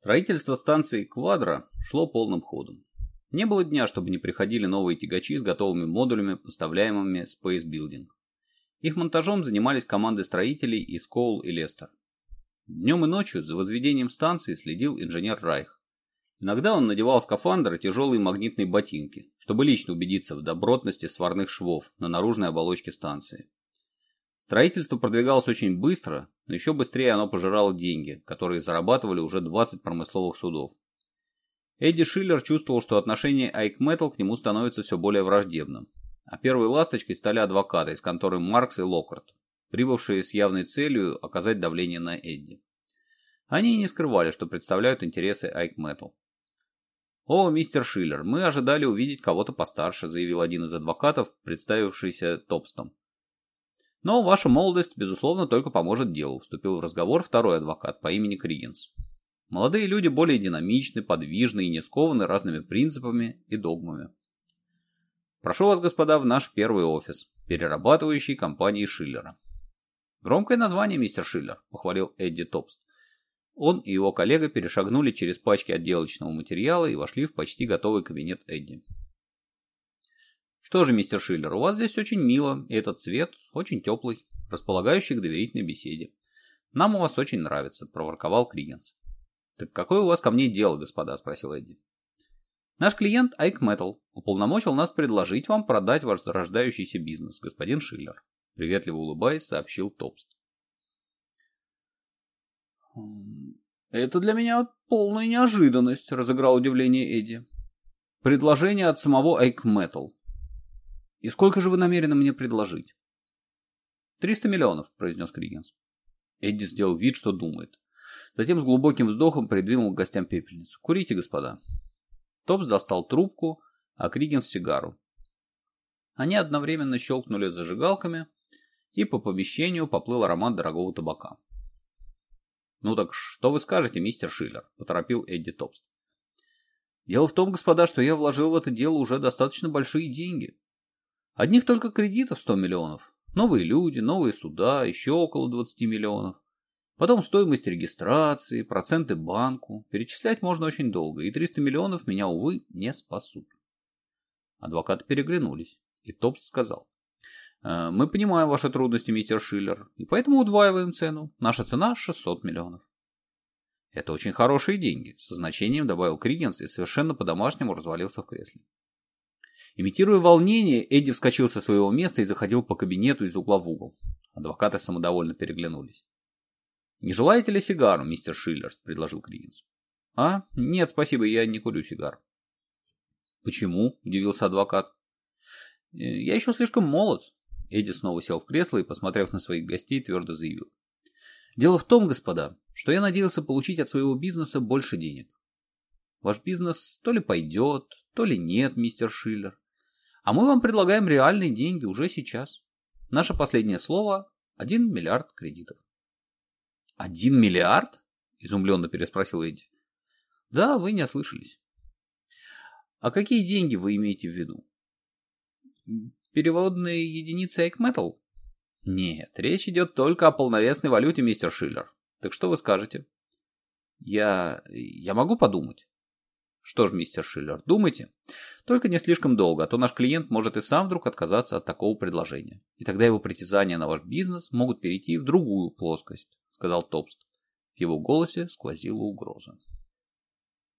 Строительство станции «Квадро» шло полным ходом. Не было дня, чтобы не приходили новые тягачи с готовыми модулями, поставляемыми Space Building. Их монтажом занимались команды строителей из Коул и Лестер. Днем и ночью за возведением станции следил инженер Райх. Иногда он надевал скафандр и тяжелые магнитные ботинки, чтобы лично убедиться в добротности сварных швов на наружной оболочке станции. Строительство продвигалось очень быстро, но еще быстрее оно пожирало деньги, которые зарабатывали уже 20 промысловых судов. Эдди Шиллер чувствовал, что отношение Айкметал к нему становится все более враждебным. А первой ласточкой стали адвокаты из конторы Маркс и Локарт, прибывшие с явной целью оказать давление на Эдди. Они не скрывали, что представляют интересы Айкметал. «О, мистер Шиллер, мы ожидали увидеть кого-то постарше», заявил один из адвокатов, представившийся Топстом. Но ваша молодость, безусловно, только поможет делу, вступил в разговор второй адвокат по имени Кригинс. Молодые люди более динамичны, подвижны и не скованы разными принципами и догмами. Прошу вас, господа, в наш первый офис, перерабатывающий компании Шиллера. Громкое название, мистер Шиллер, похвалил Эдди Топст. Он и его коллега перешагнули через пачки отделочного материала и вошли в почти готовый кабинет Эдди. «Что же, мистер Шиллер, у вас здесь очень мило, и этот цвет очень теплый, располагающий к доверительной беседе. Нам у вас очень нравится», – проворковал Кригенс. «Так какое у вас ко мне дело, господа?» – спросил Эдди. «Наш клиент Айк Metal уполномочил нас предложить вам продать ваш зарождающийся бизнес, господин Шиллер», – приветливо улыбаясь, сообщил Топст. «Это для меня полная неожиданность», – разыграл удивление Эдди. «Предложение от самого Айк Metal. И сколько же вы намерены мне предложить? 300 миллионов, произнес Кригенс. Эдди сделал вид, что думает. Затем с глубоким вздохом придвинул к гостям пепельницу. «Курите, господа». Топс достал трубку, а Кригенс – сигару. Они одновременно щелкнули зажигалками, и по помещению поплыл аромат дорогого табака. «Ну так что вы скажете, мистер Шиллер?» – поторопил Эдди Топст. «Дело в том, господа, что я вложил в это дело уже достаточно большие деньги. Одних только кредитов 100 миллионов, новые люди, новые суда, еще около 20 миллионов. Потом стоимость регистрации, проценты банку. Перечислять можно очень долго, и 300 миллионов меня, увы, не спасут. Адвокаты переглянулись, и Топс сказал. «Э, «Мы понимаем ваши трудности, мистер Шиллер, и поэтому удваиваем цену. Наша цена 600 миллионов». «Это очень хорошие деньги», — со значением добавил Криденс и совершенно по-домашнему развалился в кресле. Имитируя волнение, Эдди вскочил со своего места и заходил по кабинету из угла в угол. Адвокаты самодовольно переглянулись. «Не желаете ли сигару, мистер Шиллерс?» – предложил Криггинс. «А? Нет, спасибо, я не курю сигар». «Почему?» – удивился адвокат. «Э, «Я еще слишком молод». Эдди снова сел в кресло и, посмотрев на своих гостей, твердо заявил. «Дело в том, господа, что я надеялся получить от своего бизнеса больше денег. Ваш бизнес то ли пойдет, то ли нет, мистер Шиллер. А мы вам предлагаем реальные деньги уже сейчас. Наше последнее слово – 1 миллиард кредитов. «Один миллиард?» – изумленно переспросил Эдди. «Да, вы не ослышались». «А какие деньги вы имеете в виду?» «Переводные единицы Экметал?» «Нет, речь идет только о полновесной валюте, мистер Шиллер. Так что вы скажете?» «Я... я могу подумать?» Что ж, мистер Шиллер, думайте. Только не слишком долго, а то наш клиент может и сам вдруг отказаться от такого предложения. И тогда его притязания на ваш бизнес могут перейти в другую плоскость, сказал Топст. В его голосе сквозила угроза.